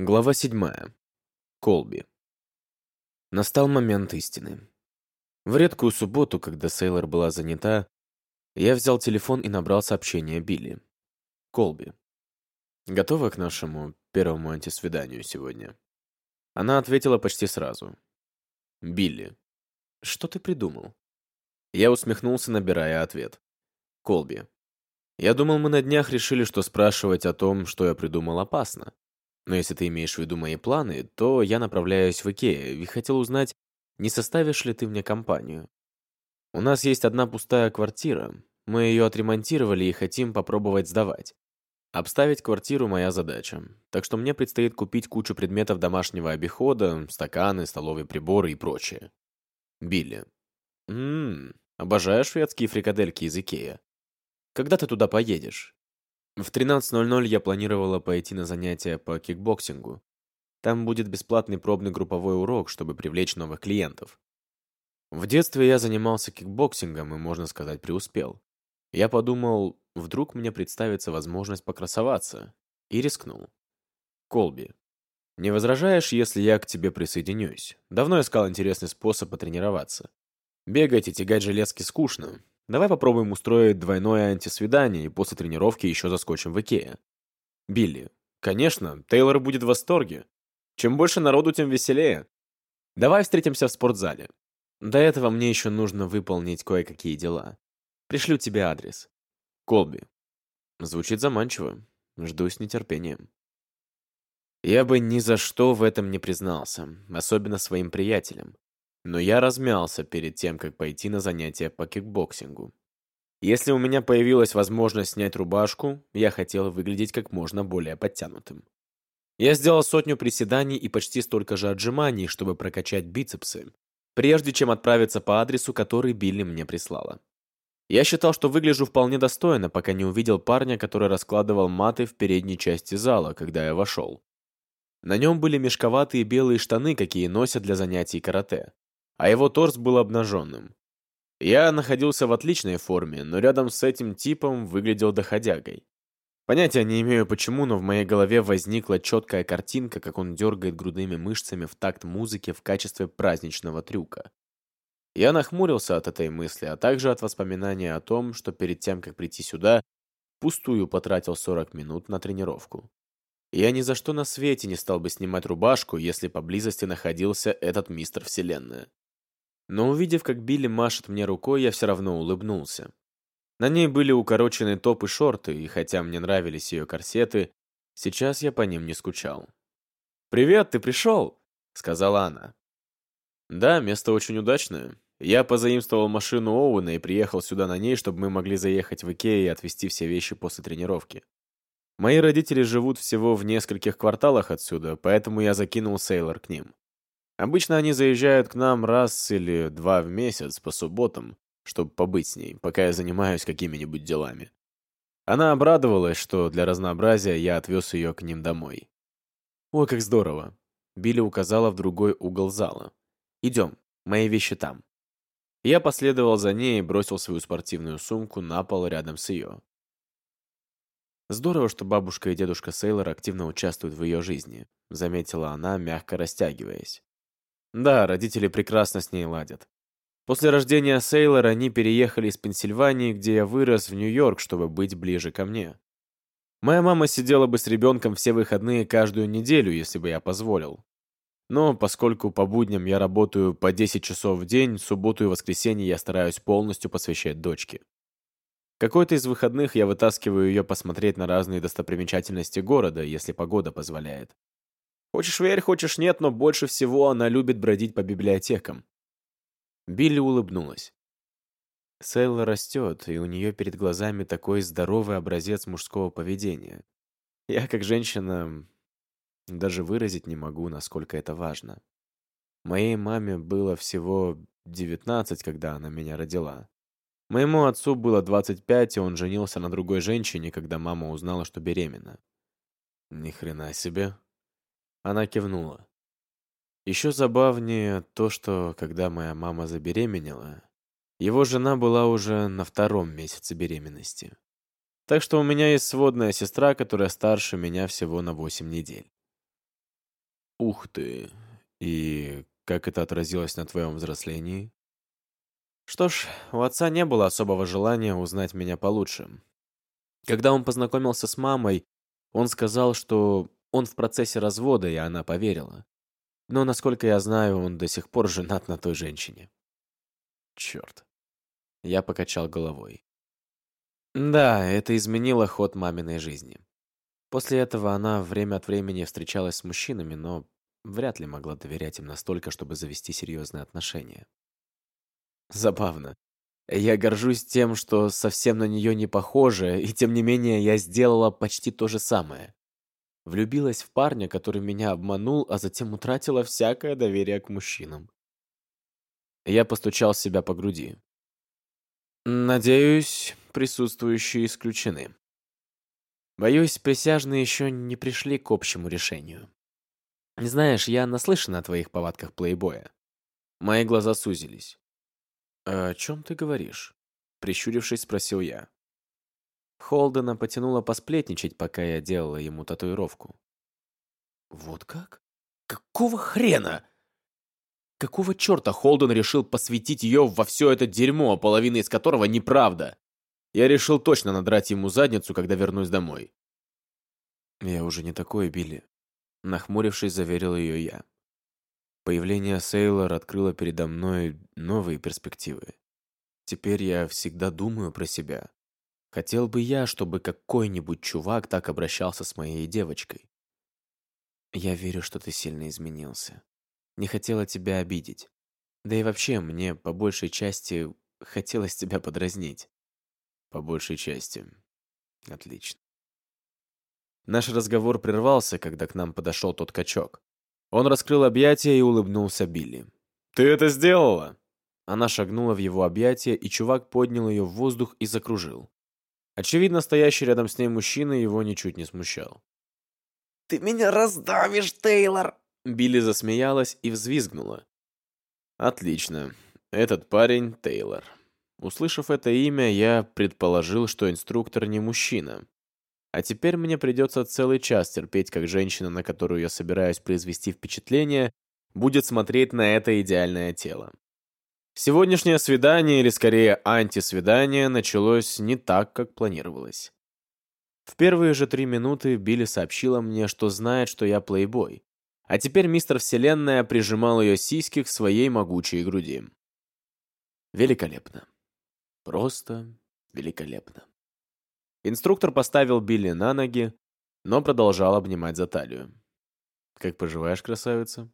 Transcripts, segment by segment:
Глава седьмая. Колби. Настал момент истины. В редкую субботу, когда Сейлор была занята, я взял телефон и набрал сообщение Билли. Колби. Готова к нашему первому антисвиданию сегодня? Она ответила почти сразу. Билли. Что ты придумал? Я усмехнулся, набирая ответ. Колби. Я думал, мы на днях решили, что спрашивать о том, что я придумал, опасно. Но если ты имеешь в виду мои планы, то я направляюсь в Икею и хотел узнать, не составишь ли ты мне компанию. У нас есть одна пустая квартира. Мы ее отремонтировали и хотим попробовать сдавать. Обставить квартиру — моя задача. Так что мне предстоит купить кучу предметов домашнего обихода, стаканы, столовые приборы и прочее. Билли. Ммм, обожаю шведские фрикадельки из Икея. Когда ты туда поедешь? В 13.00 я планировала пойти на занятия по кикбоксингу. Там будет бесплатный пробный групповой урок, чтобы привлечь новых клиентов. В детстве я занимался кикбоксингом и, можно сказать, преуспел. Я подумал, вдруг мне представится возможность покрасоваться, и рискнул. Колби, не возражаешь, если я к тебе присоединюсь? Давно искал интересный способ потренироваться. Бегать и тягать железки скучно, Давай попробуем устроить двойное антисвидание и после тренировки еще заскочим в Икея. Билли. Конечно, Тейлор будет в восторге. Чем больше народу, тем веселее. Давай встретимся в спортзале. До этого мне еще нужно выполнить кое-какие дела. Пришлю тебе адрес. Колби. Звучит заманчиво. Жду с нетерпением. Я бы ни за что в этом не признался, особенно своим приятелям но я размялся перед тем, как пойти на занятия по кикбоксингу. Если у меня появилась возможность снять рубашку, я хотел выглядеть как можно более подтянутым. Я сделал сотню приседаний и почти столько же отжиманий, чтобы прокачать бицепсы, прежде чем отправиться по адресу, который Билли мне прислала. Я считал, что выгляжу вполне достойно, пока не увидел парня, который раскладывал маты в передней части зала, когда я вошел. На нем были мешковатые белые штаны, какие носят для занятий карате а его торс был обнаженным. Я находился в отличной форме, но рядом с этим типом выглядел доходягой. Понятия не имею почему, но в моей голове возникла четкая картинка, как он дергает грудными мышцами в такт музыки в качестве праздничного трюка. Я нахмурился от этой мысли, а также от воспоминания о том, что перед тем, как прийти сюда, пустую потратил 40 минут на тренировку. Я ни за что на свете не стал бы снимать рубашку, если поблизости находился этот мистер Вселенная. Но увидев, как Билли машет мне рукой, я все равно улыбнулся. На ней были укороченные топ и шорты, и хотя мне нравились ее корсеты, сейчас я по ним не скучал. «Привет, ты пришел?» — сказала она. «Да, место очень удачное. Я позаимствовал машину Оуэна и приехал сюда на ней, чтобы мы могли заехать в Икею и отвезти все вещи после тренировки. Мои родители живут всего в нескольких кварталах отсюда, поэтому я закинул Сейлор к ним. Обычно они заезжают к нам раз или два в месяц по субботам, чтобы побыть с ней, пока я занимаюсь какими-нибудь делами. Она обрадовалась, что для разнообразия я отвез ее к ним домой. «Ой, как здорово!» Билли указала в другой угол зала. «Идем, мои вещи там». Я последовал за ней и бросил свою спортивную сумку на пол рядом с ее. «Здорово, что бабушка и дедушка Сейлор активно участвуют в ее жизни», заметила она, мягко растягиваясь. Да, родители прекрасно с ней ладят. После рождения Сейлора они переехали из Пенсильвании, где я вырос, в Нью-Йорк, чтобы быть ближе ко мне. Моя мама сидела бы с ребенком все выходные каждую неделю, если бы я позволил. Но поскольку по будням я работаю по 10 часов в день, субботу и воскресенье я стараюсь полностью посвящать дочке. Какой-то из выходных я вытаскиваю ее посмотреть на разные достопримечательности города, если погода позволяет. Хочешь верь, хочешь нет, но больше всего она любит бродить по библиотекам. Билли улыбнулась. Сейла растет, и у нее перед глазами такой здоровый образец мужского поведения. Я, как женщина, даже выразить не могу, насколько это важно. Моей маме было всего 19, когда она меня родила. Моему отцу было 25, и он женился на другой женщине, когда мама узнала, что беременна. Ни хрена себе. Она кивнула. Еще забавнее то, что, когда моя мама забеременела, его жена была уже на втором месяце беременности. Так что у меня есть сводная сестра, которая старше меня всего на 8 недель. Ух ты. И как это отразилось на твоем взрослении? Что ж, у отца не было особого желания узнать меня получше. Когда он познакомился с мамой, он сказал, что он в процессе развода, и она поверила. Но, насколько я знаю, он до сих пор женат на той женщине. Черт. Я покачал головой. Да, это изменило ход маминой жизни. После этого она время от времени встречалась с мужчинами, но вряд ли могла доверять им настолько, чтобы завести серьезные отношения. Забавно. Я горжусь тем, что совсем на нее не похожа, и тем не менее я сделала почти то же самое. Влюбилась в парня, который меня обманул, а затем утратила всякое доверие к мужчинам. Я постучал себя по груди. Надеюсь, присутствующие исключены. Боюсь, присяжные еще не пришли к общему решению. Знаешь, я наслышан о твоих повадках плейбоя. Мои глаза сузились. «О чем ты говоришь?» Прищурившись, спросил я. Холдена потянуло посплетничать, пока я делала ему татуировку. «Вот как? Какого хрена?» Какого черта Холден решил посвятить ее во все это дерьмо, половина из которого неправда? Я решил точно надрать ему задницу, когда вернусь домой. Я уже не такой, Билли. Нахмурившись, заверил ее я. Появление Сейлор открыло передо мной новые перспективы. Теперь я всегда думаю про себя. Хотел бы я, чтобы какой-нибудь чувак так обращался с моей девочкой. Я верю, что ты сильно изменился. Не хотела тебя обидеть. Да и вообще, мне по большей части хотелось тебя подразнить. По большей части. Отлично. Наш разговор прервался, когда к нам подошел тот качок. Он раскрыл объятия и улыбнулся Билли. «Ты это сделала?» Она шагнула в его объятия, и чувак поднял ее в воздух и закружил. Очевидно, стоящий рядом с ней мужчина его ничуть не смущал. «Ты меня раздавишь, Тейлор!» Билли засмеялась и взвизгнула. «Отлично. Этот парень — Тейлор». Услышав это имя, я предположил, что инструктор не мужчина. А теперь мне придется целый час терпеть, как женщина, на которую я собираюсь произвести впечатление, будет смотреть на это идеальное тело. Сегодняшнее свидание, или скорее антисвидание, началось не так, как планировалось. В первые же три минуты Билли сообщила мне, что знает, что я плейбой. А теперь мистер Вселенная прижимал ее сиськи к своей могучей груди. Великолепно. Просто великолепно. Инструктор поставил Билли на ноги, но продолжал обнимать за талию. «Как поживаешь, красавица?»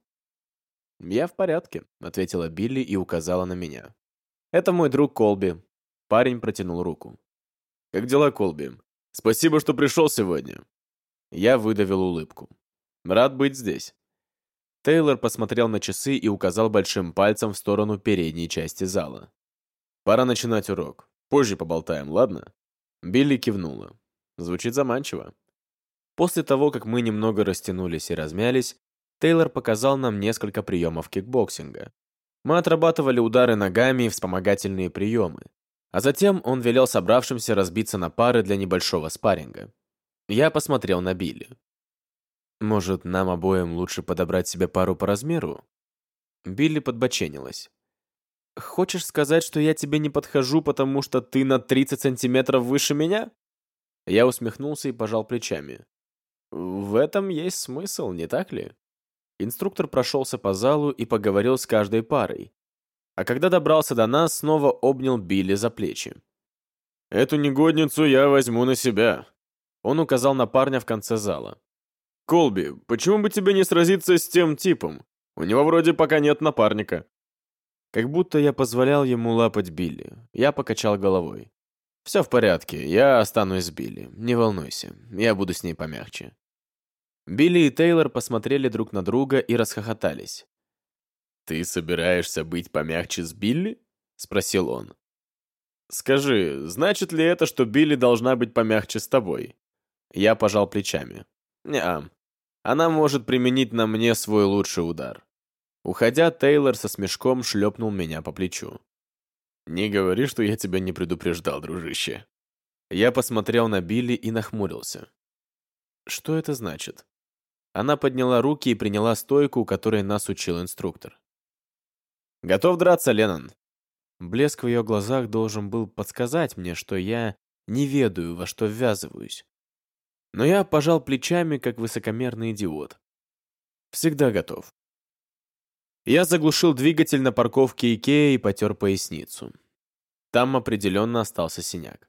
«Я в порядке», — ответила Билли и указала на меня. «Это мой друг Колби». Парень протянул руку. «Как дела, Колби? Спасибо, что пришел сегодня». Я выдавил улыбку. «Рад быть здесь». Тейлор посмотрел на часы и указал большим пальцем в сторону передней части зала. «Пора начинать урок. Позже поболтаем, ладно?» Билли кивнула. Звучит заманчиво. После того, как мы немного растянулись и размялись, Тейлор показал нам несколько приемов кикбоксинга. Мы отрабатывали удары ногами и вспомогательные приемы. А затем он велел собравшимся разбиться на пары для небольшого спарринга. Я посмотрел на Билли. Может, нам обоим лучше подобрать себе пару по размеру? Билли подбоченилась. Хочешь сказать, что я тебе не подхожу, потому что ты на 30 сантиметров выше меня? Я усмехнулся и пожал плечами. В этом есть смысл, не так ли? Инструктор прошелся по залу и поговорил с каждой парой. А когда добрался до нас, снова обнял Билли за плечи. «Эту негодницу я возьму на себя», — он указал на парня в конце зала. «Колби, почему бы тебе не сразиться с тем типом? У него вроде пока нет напарника». Как будто я позволял ему лапать Билли. Я покачал головой. «Все в порядке, я останусь с Билли. Не волнуйся, я буду с ней помягче». Билли и Тейлор посмотрели друг на друга и расхохотались. «Ты собираешься быть помягче с Билли?» — спросил он. «Скажи, значит ли это, что Билли должна быть помягче с тобой?» Я пожал плечами. «Не-а, она может применить на мне свой лучший удар». Уходя, Тейлор со смешком шлепнул меня по плечу. «Не говори, что я тебя не предупреждал, дружище». Я посмотрел на Билли и нахмурился. «Что это значит?» Она подняла руки и приняла стойку, которой нас учил инструктор. «Готов драться, Леннон?» Блеск в ее глазах должен был подсказать мне, что я не ведаю, во что ввязываюсь. Но я пожал плечами, как высокомерный идиот. Всегда готов. Я заглушил двигатель на парковке Икеа и потер поясницу. Там определенно остался синяк.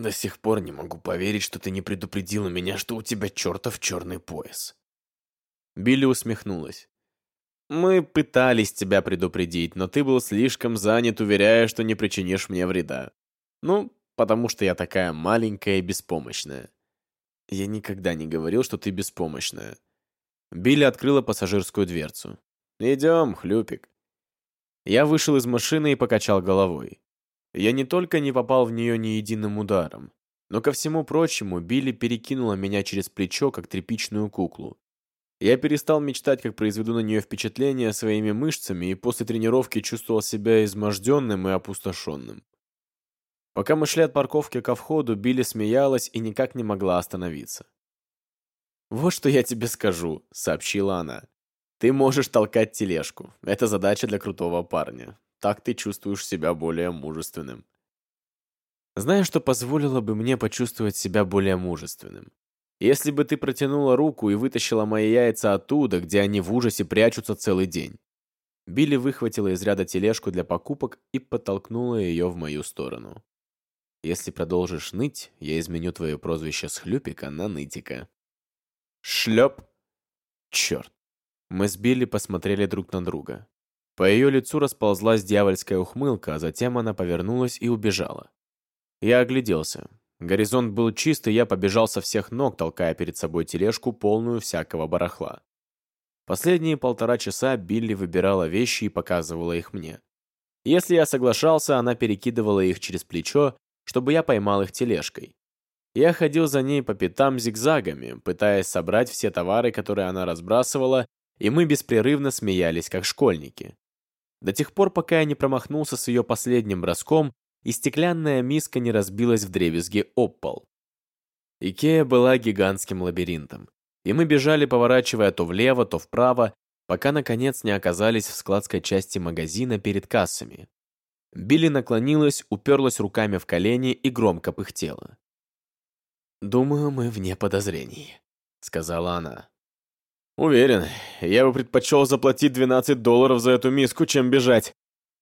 До сих пор не могу поверить, что ты не предупредила меня, что у тебя чертов черный пояс. Билли усмехнулась. Мы пытались тебя предупредить, но ты был слишком занят, уверяя, что не причинишь мне вреда. Ну, потому что я такая маленькая и беспомощная. Я никогда не говорил, что ты беспомощная. Билли открыла пассажирскую дверцу. «Идем, хлюпик». Я вышел из машины и покачал головой. Я не только не попал в нее ни единым ударом, но ко всему прочему Билли перекинула меня через плечо, как тряпичную куклу. Я перестал мечтать, как произведу на нее впечатление своими мышцами, и после тренировки чувствовал себя изможденным и опустошенным. Пока мы шли от парковки ко входу, Билли смеялась и никак не могла остановиться. «Вот что я тебе скажу», — сообщила она. «Ты можешь толкать тележку. Это задача для крутого парня. Так ты чувствуешь себя более мужественным». Знаешь, что позволило бы мне почувствовать себя более мужественным? Если бы ты протянула руку и вытащила мои яйца оттуда, где они в ужасе прячутся целый день. Билли выхватила из ряда тележку для покупок и подтолкнула ее в мою сторону. Если продолжишь ныть, я изменю твое прозвище с Хлюпика на Нытика. Шлеп. Черт. Мы с Билли посмотрели друг на друга. По ее лицу расползлась дьявольская ухмылка, а затем она повернулась и убежала. Я огляделся. Горизонт был чист, и я побежал со всех ног, толкая перед собой тележку, полную всякого барахла. Последние полтора часа Билли выбирала вещи и показывала их мне. Если я соглашался, она перекидывала их через плечо, чтобы я поймал их тележкой. Я ходил за ней по пятам зигзагами, пытаясь собрать все товары, которые она разбрасывала, и мы беспрерывно смеялись, как школьники. До тех пор, пока я не промахнулся с ее последним броском, и стеклянная миска не разбилась в дребезги об пол. Икея была гигантским лабиринтом, и мы бежали, поворачивая то влево, то вправо, пока, наконец, не оказались в складской части магазина перед кассами. Билли наклонилась, уперлась руками в колени и громко пыхтела. «Думаю, мы вне подозрений», — сказала она. «Уверен, я бы предпочел заплатить 12 долларов за эту миску, чем бежать.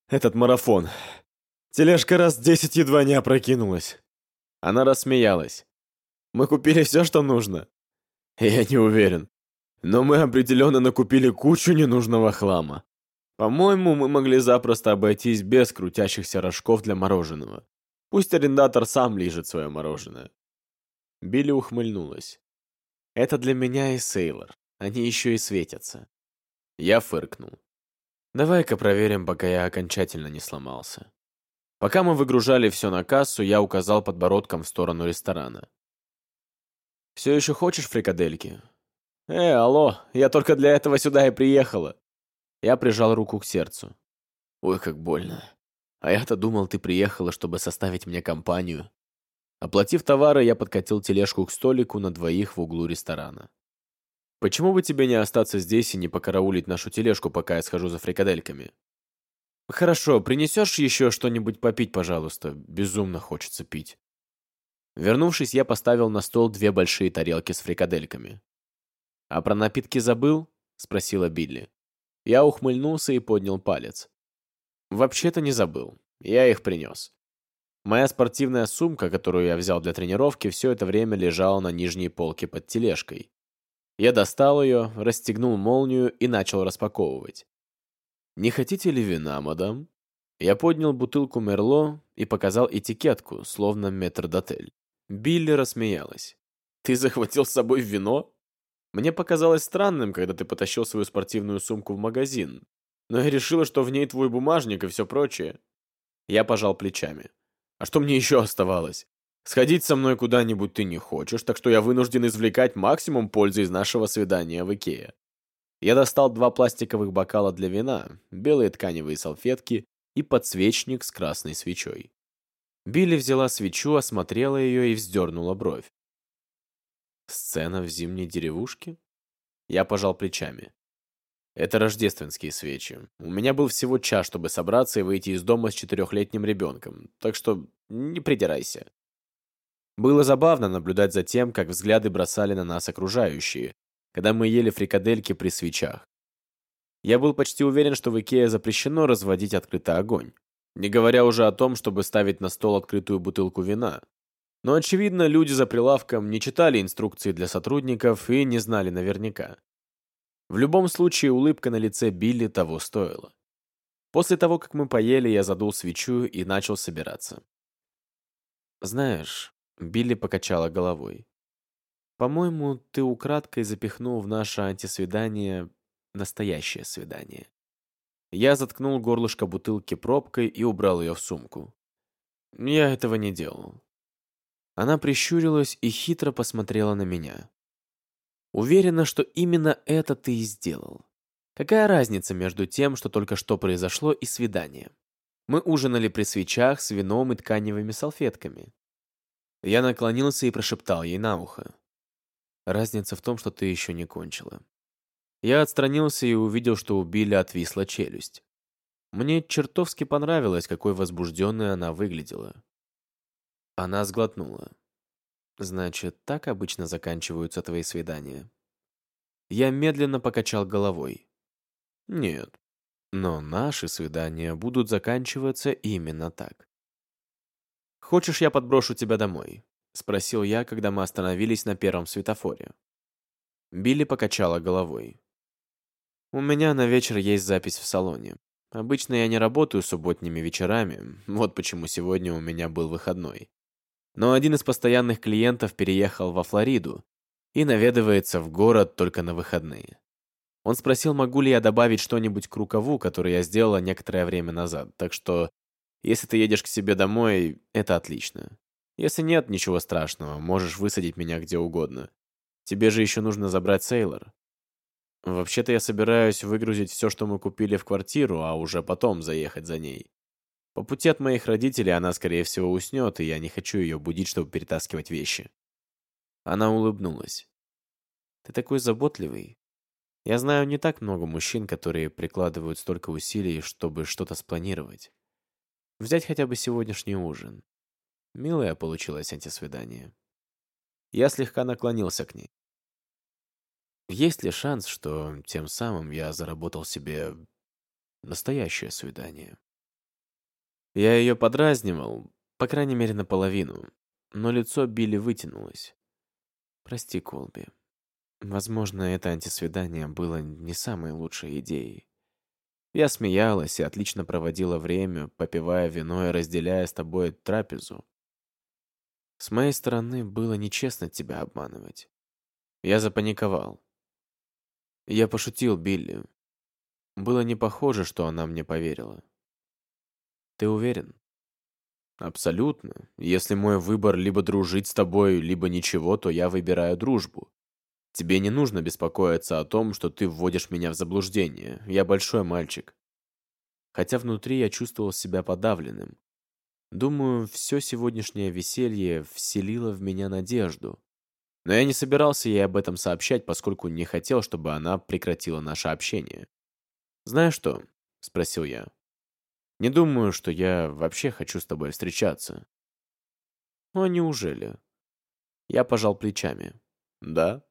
Этот марафон. Тележка раз десять едва не опрокинулась». Она рассмеялась. «Мы купили все, что нужно?» «Я не уверен. Но мы определенно накупили кучу ненужного хлама. По-моему, мы могли запросто обойтись без крутящихся рожков для мороженого. Пусть арендатор сам лижет свое мороженое. Билли ухмыльнулась. Это для меня и Сейлор. Они еще и светятся. Я фыркнул. Давай-ка проверим, пока я окончательно не сломался. Пока мы выгружали все на кассу, я указал подбородком в сторону ресторана. «Все еще хочешь фрикадельки?» «Э, алло, я только для этого сюда и приехала. Я прижал руку к сердцу. Ой, как больно. А я-то думал, ты приехала, чтобы составить мне компанию. Оплатив товары, я подкатил тележку к столику на двоих в углу ресторана. Почему бы тебе не остаться здесь и не покараулить нашу тележку, пока я схожу за фрикадельками? Хорошо, принесешь еще что-нибудь попить, пожалуйста? Безумно хочется пить. Вернувшись, я поставил на стол две большие тарелки с фрикадельками. «А про напитки забыл?» — спросила Билли. Я ухмыльнулся и поднял палец. Вообще-то не забыл. Я их принес. Моя спортивная сумка, которую я взял для тренировки, все это время лежала на нижней полке под тележкой. Я достал ее, расстегнул молнию и начал распаковывать. «Не хотите ли вина, мадам?» Я поднял бутылку Мерло и показал этикетку, словно метрдотель. Билли рассмеялась. «Ты захватил с собой вино?» Мне показалось странным, когда ты потащил свою спортивную сумку в магазин. Но я решила, что в ней твой бумажник и все прочее. Я пожал плечами. А что мне еще оставалось? Сходить со мной куда-нибудь ты не хочешь, так что я вынужден извлекать максимум пользы из нашего свидания в Икее. Я достал два пластиковых бокала для вина, белые тканевые салфетки и подсвечник с красной свечой. Билли взяла свечу, осмотрела ее и вздернула бровь. Сцена в зимней деревушке? Я пожал плечами. Это рождественские свечи. У меня был всего час, чтобы собраться и выйти из дома с четырехлетним ребенком, так что не придирайся. Было забавно наблюдать за тем, как взгляды бросали на нас окружающие, когда мы ели фрикадельки при свечах. Я был почти уверен, что в Икее запрещено разводить открытый огонь, не говоря уже о том, чтобы ставить на стол открытую бутылку вина. Но, очевидно, люди за прилавком не читали инструкции для сотрудников и не знали наверняка. В любом случае, улыбка на лице Билли того стоила. После того, как мы поели, я задул свечу и начал собираться. «Знаешь», — Билли покачала головой, «по-моему, ты украдкой запихнул в наше антисвидание настоящее свидание». Я заткнул горлышко бутылки пробкой и убрал ее в сумку. Я этого не делал. Она прищурилась и хитро посмотрела на меня. Уверена, что именно это ты и сделал. Какая разница между тем, что только что произошло, и свиданием? Мы ужинали при свечах с вином и тканевыми салфетками. Я наклонился и прошептал ей на ухо. Разница в том, что ты еще не кончила. Я отстранился и увидел, что у Билли отвисла челюсть. Мне чертовски понравилось, какой возбужденной она выглядела. Она сглотнула. «Значит, так обычно заканчиваются твои свидания?» Я медленно покачал головой. «Нет, но наши свидания будут заканчиваться именно так». «Хочешь, я подброшу тебя домой?» — спросил я, когда мы остановились на первом светофоре. Билли покачала головой. «У меня на вечер есть запись в салоне. Обычно я не работаю субботними вечерами, вот почему сегодня у меня был выходной. Но один из постоянных клиентов переехал во Флориду и наведывается в город только на выходные. Он спросил, могу ли я добавить что-нибудь к рукаву, который я сделала некоторое время назад, так что если ты едешь к себе домой, это отлично. Если нет, ничего страшного, можешь высадить меня где угодно. Тебе же еще нужно забрать Сейлор. Вообще-то я собираюсь выгрузить все, что мы купили в квартиру, а уже потом заехать за ней. По пути от моих родителей она, скорее всего, уснет, и я не хочу ее будить, чтобы перетаскивать вещи. Она улыбнулась. Ты такой заботливый. Я знаю не так много мужчин, которые прикладывают столько усилий, чтобы что-то спланировать. Взять хотя бы сегодняшний ужин. Милое получилось антисвидание. Я слегка наклонился к ней. Есть ли шанс, что тем самым я заработал себе настоящее свидание? Я ее подразнивал, по крайней мере, наполовину, но лицо Билли вытянулось. Прости, Колби. Возможно, это антисвидание было не самой лучшей идеей. Я смеялась и отлично проводила время, попивая вино и разделяя с тобой трапезу. С моей стороны, было нечестно тебя обманывать. Я запаниковал. Я пошутил Билли. Было не похоже, что она мне поверила. Ты уверен? Абсолютно. Если мой выбор либо дружить с тобой, либо ничего, то я выбираю дружбу. Тебе не нужно беспокоиться о том, что ты вводишь меня в заблуждение. Я большой мальчик. Хотя внутри я чувствовал себя подавленным. Думаю, все сегодняшнее веселье вселило в меня надежду. Но я не собирался ей об этом сообщать, поскольку не хотел, чтобы она прекратила наше общение. «Знаешь что?» — спросил я. Не думаю, что я вообще хочу с тобой встречаться. Ну, а неужели? Я пожал плечами. Да.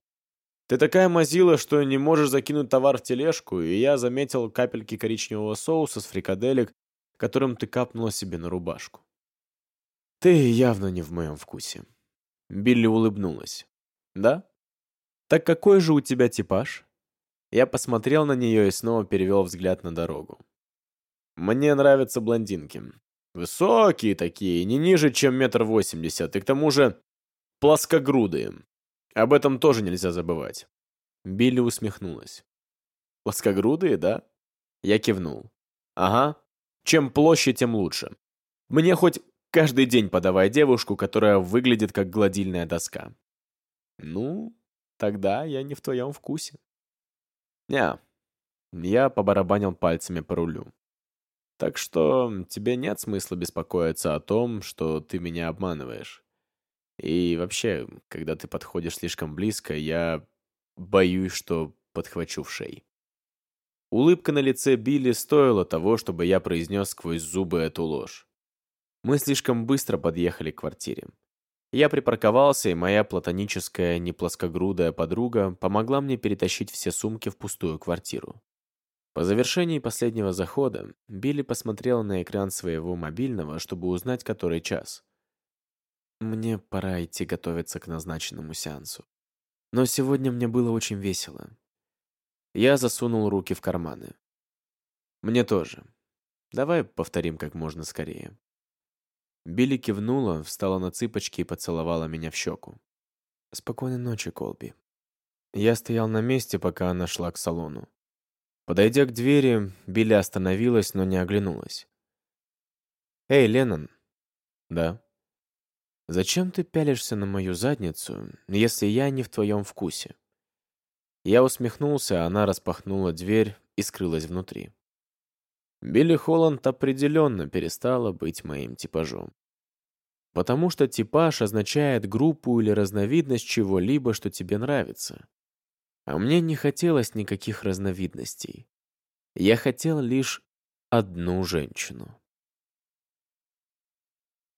Ты такая мазила, что не можешь закинуть товар в тележку, и я заметил капельки коричневого соуса с фрикаделек, которым ты капнула себе на рубашку. Ты явно не в моем вкусе. Билли улыбнулась. Да? Так какой же у тебя типаж? Я посмотрел на нее и снова перевел взгляд на дорогу. Мне нравятся блондинки. Высокие такие, не ниже, чем метр восемьдесят, и к тому же плоскогрудые. Об этом тоже нельзя забывать. Билли усмехнулась. Плоскогрудые, да? Я кивнул. Ага. Чем площадь, тем лучше. Мне хоть каждый день подавай девушку, которая выглядит как гладильная доска. Ну, тогда я не в твоем вкусе. Не. Я побарабанил пальцами по рулю. Так что тебе нет смысла беспокоиться о том, что ты меня обманываешь. И вообще, когда ты подходишь слишком близко, я боюсь, что подхвачу в шей. Улыбка на лице Билли стоила того, чтобы я произнес сквозь зубы эту ложь. Мы слишком быстро подъехали к квартире. Я припарковался, и моя платоническая, неплоскогрудая подруга помогла мне перетащить все сумки в пустую квартиру. По завершении последнего захода Билли посмотрела на экран своего мобильного, чтобы узнать, который час. Мне пора идти готовиться к назначенному сеансу. Но сегодня мне было очень весело. Я засунул руки в карманы. Мне тоже. Давай повторим как можно скорее. Билли кивнула, встала на цыпочки и поцеловала меня в щеку. Спокойной ночи, Колби. Я стоял на месте, пока она шла к салону. Подойдя к двери, Билли остановилась, но не оглянулась. «Эй, Леннон!» «Да?» «Зачем ты пялишься на мою задницу, если я не в твоем вкусе?» Я усмехнулся, а она распахнула дверь и скрылась внутри. Билли Холланд определенно перестала быть моим типажом. Потому что типаж означает группу или разновидность чего-либо, что тебе нравится. А мне не хотелось никаких разновидностей. Я хотел лишь одну женщину.